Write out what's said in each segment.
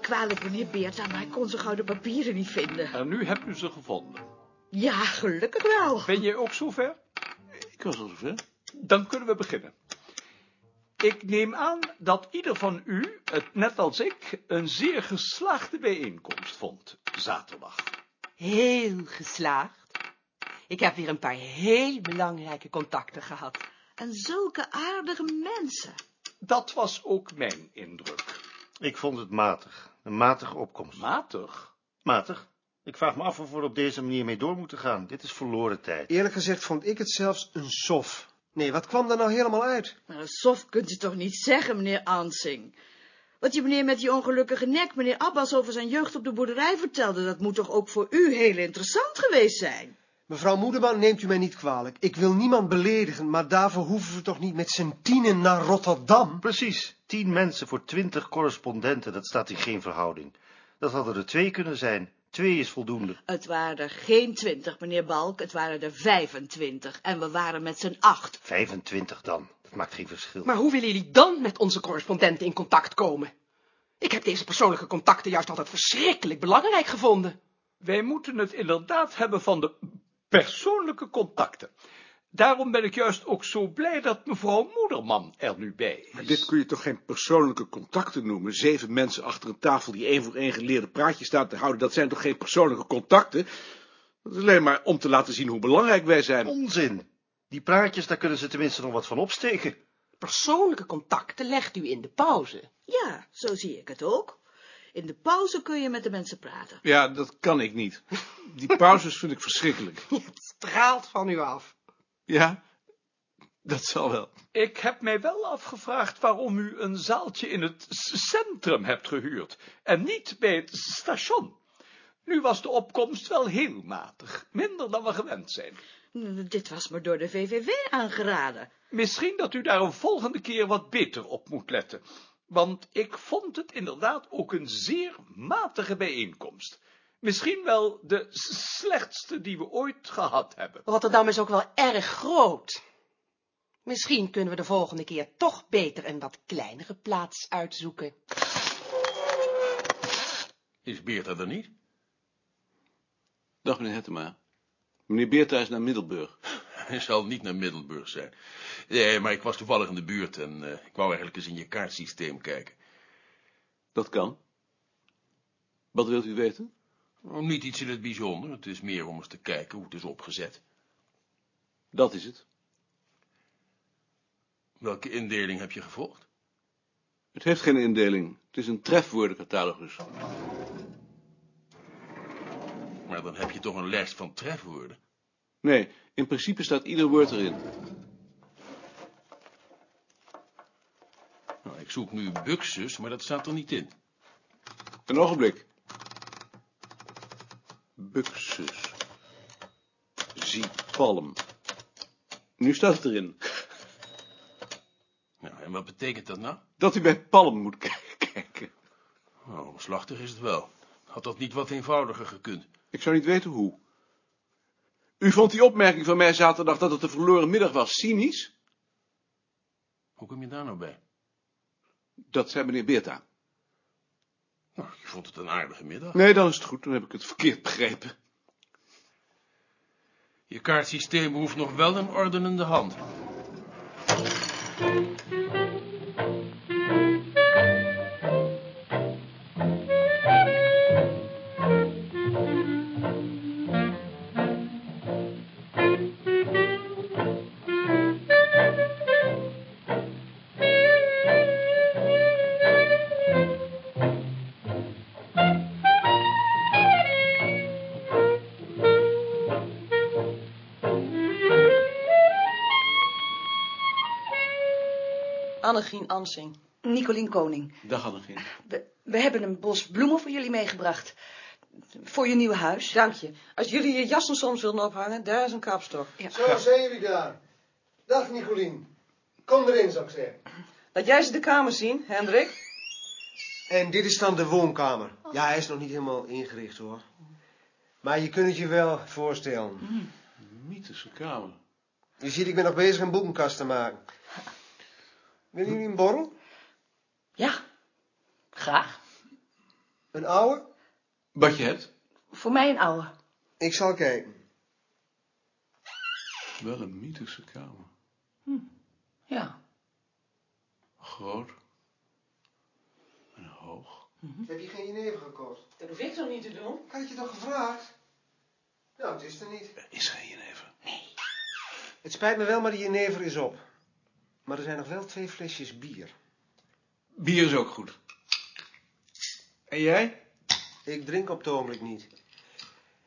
kwalijk, meneer Beerta, maar ik kon zo gauw de papieren niet vinden. En nu hebt u ze gevonden. Ja, gelukkig wel. Ben jij ook zover? Ik was al zover. Dan kunnen we beginnen. Ik neem aan dat ieder van u, het net als ik, een zeer geslaagde bijeenkomst vond, zaterdag. Heel geslaagd. Ik heb weer een paar heel belangrijke contacten gehad. En zulke aardige mensen. Dat was ook mijn indruk. Ik vond het matig. Een matige opkomst. Matig? Matig? Ik vraag me af of we er op deze manier mee door moeten gaan. Dit is verloren tijd. Eerlijk gezegd vond ik het zelfs een sof. Nee, wat kwam daar nou helemaal uit? Maar een sof kunt u toch niet zeggen, meneer Ansing? Wat die meneer met die ongelukkige nek, meneer Abbas, over zijn jeugd op de boerderij vertelde, dat moet toch ook voor u heel interessant geweest zijn? Mevrouw Moederman, neemt u mij niet kwalijk. Ik wil niemand beledigen, maar daarvoor hoeven we toch niet met z'n tienen naar Rotterdam? Precies. Tien mensen voor twintig correspondenten, dat staat in geen verhouding. Dat hadden er twee kunnen zijn. Twee is voldoende. Het waren er geen twintig, meneer Balk, het waren er vijfentwintig. En we waren met z'n acht. 25 dan. Dat maakt geen verschil. Maar hoe willen jullie dan met onze correspondenten in contact komen? Ik heb deze persoonlijke contacten juist altijd verschrikkelijk belangrijk gevonden. Wij moeten het inderdaad hebben van de persoonlijke contacten. Daarom ben ik juist ook zo blij dat mevrouw Moederman er nu bij is. Maar dit kun je toch geen persoonlijke contacten noemen? Zeven mensen achter een tafel die één voor één geleerde praatjes staan te houden, dat zijn toch geen persoonlijke contacten? Dat is alleen maar om te laten zien hoe belangrijk wij zijn. Onzin. Die praatjes, daar kunnen ze tenminste nog wat van opsteken. Persoonlijke contacten legt u in de pauze. Ja, zo zie ik het ook. In de pauze kun je met de mensen praten. Ja, dat kan ik niet. Die pauzes vind ik verschrikkelijk. Het straalt van u af. Ja, dat zal wel. Ik heb mij wel afgevraagd waarom u een zaaltje in het centrum hebt gehuurd en niet bij het station. Nu was de opkomst wel heel matig, minder dan we gewend zijn. Dit was me door de VVV aangeraden. Misschien dat u daar een volgende keer wat beter op moet letten, want ik vond het inderdaad ook een zeer matige bijeenkomst. Misschien wel de slechtste die we ooit gehad hebben. Rotterdam is ook wel erg groot. Misschien kunnen we de volgende keer toch beter een wat kleinere plaats uitzoeken. Is Beerta er niet? Dag meneer Hettema. Meneer Beerta is naar Middelburg. Hij zal niet naar Middelburg zijn. Nee, maar ik was toevallig in de buurt en eh, ik wou eigenlijk eens in je kaartsysteem kijken. Dat kan. Wat wilt u weten? Oh, niet iets in het bijzonder, het is meer om eens te kijken hoe het is opgezet. Dat is het. Welke indeling heb je gevolgd? Het heeft geen indeling. Het is een trefwoordencatalogus. Maar dan heb je toch een lijst van trefwoorden. Nee, in principe staat ieder woord erin. Nou, ik zoek nu buxus, maar dat staat er niet in. Een ogenblik. Buxus. Zie palm. Nu staat het erin. Nou, en wat betekent dat nou? Dat u bij palm moet kijken. Nou, omslachtig is het wel. Had dat niet wat eenvoudiger gekund? Ik zou niet weten hoe. U vond die opmerking van mij zaterdag dat het een verloren middag was cynisch? Hoe kom je daar nou bij? Dat zei meneer Beerta. Nou, je vond het een aardige middag. Nee, dan is het goed. Dan heb ik het verkeerd begrepen. Je kaartsysteem hoeft nog wel een ordenende hand. Annegien Ansing. Nicolien Koning. Dag Annegien. We, we hebben een bos bloemen voor jullie meegebracht. Voor je nieuwe huis. Dank je. Als jullie je jassen soms willen ophangen, daar is een kapstok. Zo zijn jullie daar. Dag Nicolien. Kom erin, zou ik zeggen. Laat jij ze de kamer zien, Hendrik. En dit is dan de woonkamer. Ja, hij is nog niet helemaal ingericht hoor. Maar je kunt het je wel voorstellen. Mythische kamer. Je ziet, ik ben nog bezig een boekenkast te maken. Willen jullie een borrel? Ja, graag. Een oude? Wat je hebt? Voor mij een oude. Ik zal kijken. Wel een mythische kamer. Ja. Groot. En hoog. Heb je geen jenever gekocht? Dat hoef ik toch niet te doen? Ik had je toch gevraagd? Nou, het is er niet. Er is geen jenever. Het spijt me wel, maar die jenever is op. Maar er zijn nog wel twee flesjes bier. Bier is ook goed. En jij? Ik drink op het ogenblik niet.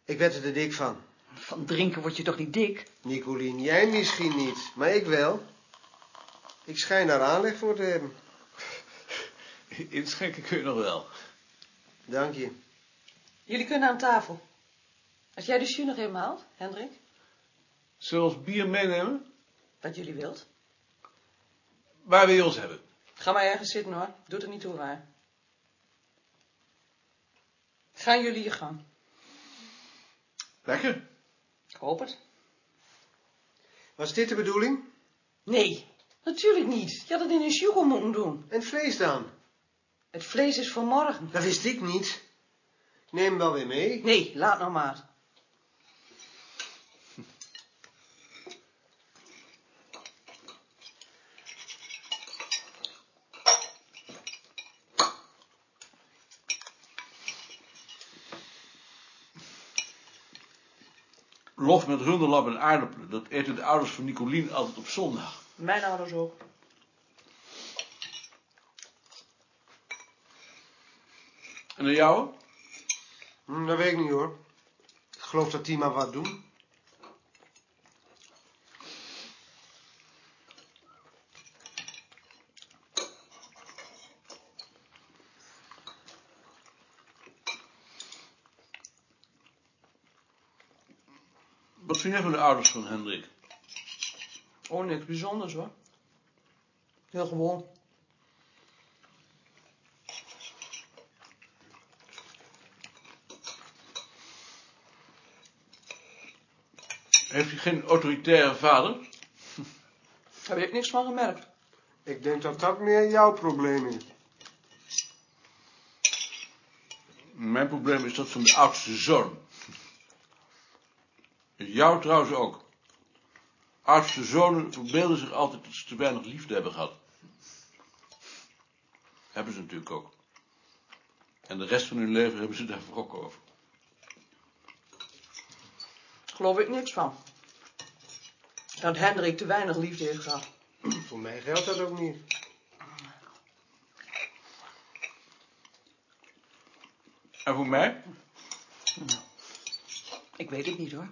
Ik werd er de dik van. Van drinken word je toch niet dik? Nicolien, jij misschien niet, maar ik wel. Ik schijn daar aanleg voor te hebben. Inschenken kun je nog wel. Dank je. Jullie kunnen aan tafel. Als jij de jus nog even haalt, Hendrik, Zullen we ons bier meenemen? wat jullie wilt. Waar wil je ons hebben? Ga maar ergens zitten hoor, doet er niet toe waar. Gaan jullie je gang. Lekker. Ik hoop het. Was dit de bedoeling? Nee, natuurlijk niet. Je had het in een sjoegel moeten doen. En het vlees dan? Het vlees is voor morgen. Dat wist ik niet. Neem hem wel weer mee. Nee, laat nou maar. Lof met runderlap en aardappelen. Dat eten de ouders van Nicolien altijd op zondag. Mijn ouders ook. En de jouwe? Hm, dat weet ik niet hoor. Ik geloof dat die maar wat doen. Wat vind jij van de ouders van Hendrik? Oh, niks bijzonders hoor. Heel gewoon. Heeft hij geen autoritaire vader? Daar heb ik niks van gemerkt. Ik denk dat dat meer jouw probleem is. Mijn probleem is dat van de oudste zoon. Jou trouwens ook. Oudste zonen verbeelden zich altijd dat ze te weinig liefde hebben gehad. Hebben ze natuurlijk ook. En de rest van hun leven hebben ze daar wrok over. Geloof ik niks van. Dat Hendrik te weinig liefde heeft gehad. Voor mij geldt dat ook niet. En voor mij? Ik weet het niet hoor.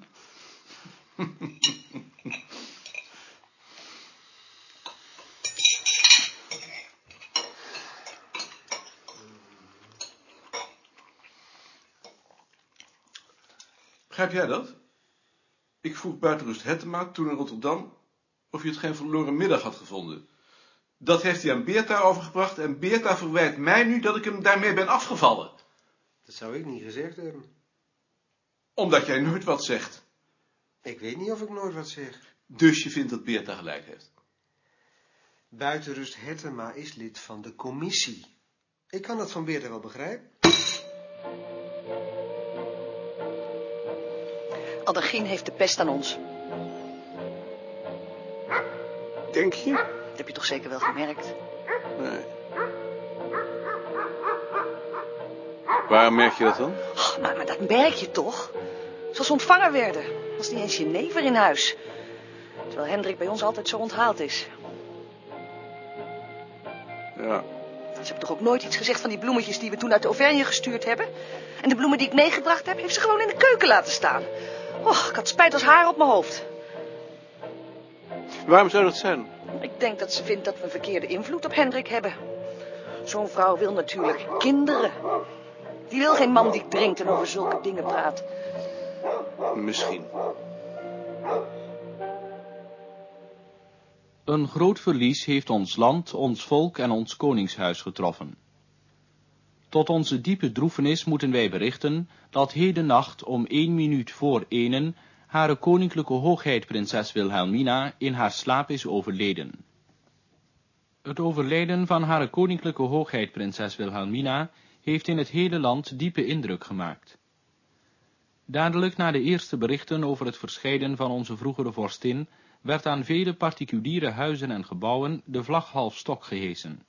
Begrijp jij dat? Ik vroeg buitenrust Hettema toen in Rotterdam of je het geen verloren middag had gevonden. Dat heeft hij aan Beerta overgebracht en Beerta verwijt mij nu dat ik hem daarmee ben afgevallen. Dat zou ik niet gezegd hebben. Omdat jij nooit wat zegt. Ik weet niet of ik nooit wat zeg. Dus je vindt dat Beerta gelijk heeft. Buitenrust Hertema is lid van de commissie. Ik kan dat van Beerta wel begrijpen. Addergien heeft de pest aan ons. Denk je? Dat heb je toch zeker wel gemerkt? Nee. Waar merk je dat dan? Oh, maar, maar dat merk je toch? Zoals ze ontvangen werden. Was niet eens je never in huis. Terwijl Hendrik bij ons altijd zo onthaald is. Ja. Ze hebben toch ook nooit iets gezegd van die bloemetjes die we toen uit de Auvergne gestuurd hebben? En de bloemen die ik meegebracht heb, heeft ze gewoon in de keuken laten staan. Och, ik had spijt als haar op mijn hoofd. Waarom zou dat zijn? Ik denk dat ze vindt dat we een verkeerde invloed op Hendrik hebben. Zo'n vrouw wil natuurlijk kinderen. Die wil geen man die drinkt en over zulke dingen praat. Misschien. Een groot verlies heeft ons land, ons volk en ons koningshuis getroffen. Tot onze diepe droefenis moeten wij berichten dat heden nacht om één minuut voor enen hare koninklijke hoogheid prinses Wilhelmina in haar slaap is overleden. Het overlijden van hare koninklijke hoogheid prinses Wilhelmina heeft in het hele land diepe indruk gemaakt. Dadelijk na de eerste berichten over het verscheiden van onze vroegere vorstin, werd aan vele particuliere huizen en gebouwen de vlag half stok gehesen.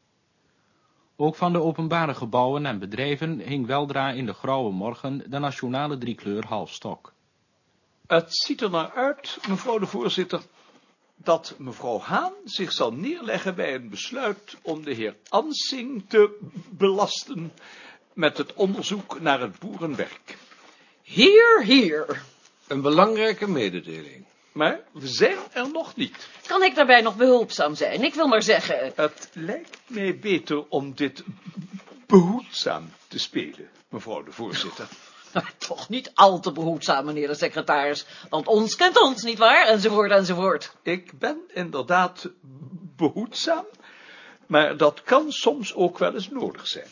Ook van de openbare gebouwen en bedrijven hing weldra in de grauwe morgen de nationale driekleur half stok. Het ziet er naar uit, mevrouw de voorzitter, dat mevrouw Haan zich zal neerleggen bij een besluit om de heer Ansing te belasten met het onderzoek naar het boerenwerk. Hier, hier. Een belangrijke mededeling. Maar we zijn er nog niet. Kan ik daarbij nog behulpzaam zijn? Ik wil maar zeggen... Het lijkt mij beter om dit behoedzaam te spelen, mevrouw de voorzitter. Toch niet al te behoedzaam, meneer de secretaris. Want ons kent ons, nietwaar? Enzovoort, enzovoort. Ik ben inderdaad behoedzaam, maar dat kan soms ook wel eens nodig zijn.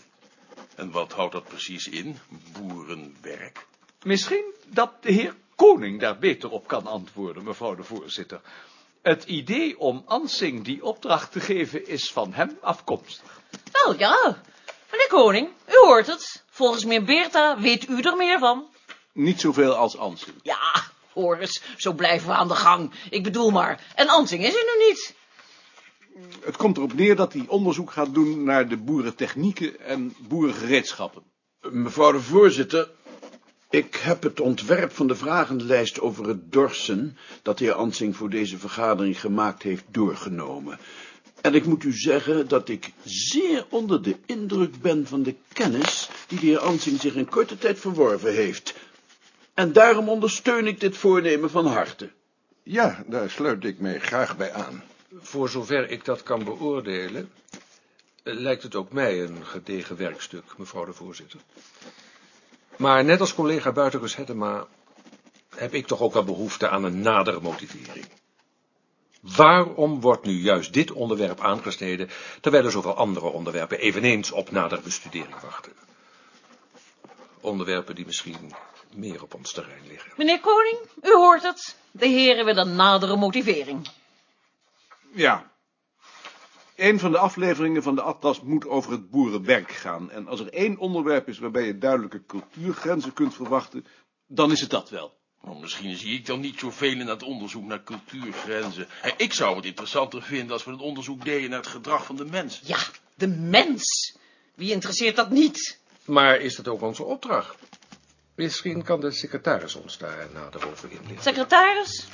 En wat houdt dat precies in? Boerenwerk? Misschien dat de heer Koning daar beter op kan antwoorden, mevrouw de voorzitter. Het idee om Ansing die opdracht te geven is van hem afkomstig. Wel, ja. Meneer Koning, u hoort het. Volgens meneer Beerta weet u er meer van. Niet zoveel als Ansing. Ja, hoor eens, zo blijven we aan de gang. Ik bedoel maar, en Ansing is er nu niet. Het komt erop neer dat hij onderzoek gaat doen naar de boerentechnieken en boerengereedschappen. Mevrouw de voorzitter, ik heb het ontwerp van de vragenlijst over het dorsen, dat de heer Ansing voor deze vergadering gemaakt heeft, doorgenomen. En ik moet u zeggen dat ik zeer onder de indruk ben van de kennis die de heer Ansing zich in korte tijd verworven heeft. En daarom ondersteun ik dit voornemen van harte. Ja, daar sluit ik mij graag bij aan. Voor zover ik dat kan beoordelen, eh, lijkt het ook mij een gedegen werkstuk, mevrouw de voorzitter. Maar net als collega Buitenkus Hettema heb ik toch ook wel behoefte aan een nadere motivering. Waarom wordt nu juist dit onderwerp aangesneden, terwijl er zoveel andere onderwerpen eveneens op nadere bestudering wachten? Onderwerpen die misschien meer op ons terrein liggen. Meneer Koning, u hoort het. De heren willen nadere motivering. Ja. Een van de afleveringen van de atlas moet over het boerenwerk gaan. En als er één onderwerp is waarbij je duidelijke cultuurgrenzen kunt verwachten, dan is het dat wel. Nou, misschien zie ik dan niet zoveel in dat onderzoek naar cultuurgrenzen. Ik zou het interessanter vinden als we het onderzoek deden naar het gedrag van de mens. Ja, de mens. Wie interesseert dat niet? Maar is dat ook onze opdracht? Misschien kan de secretaris ons daar nader over inlichten. Secretaris?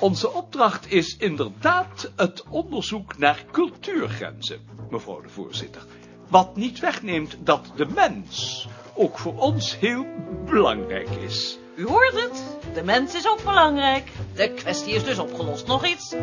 Onze opdracht is inderdaad het onderzoek naar cultuurgrenzen, mevrouw de voorzitter. Wat niet wegneemt dat de mens ook voor ons heel belangrijk is. U hoort het. De mens is ook belangrijk. De kwestie is dus opgelost. Nog iets?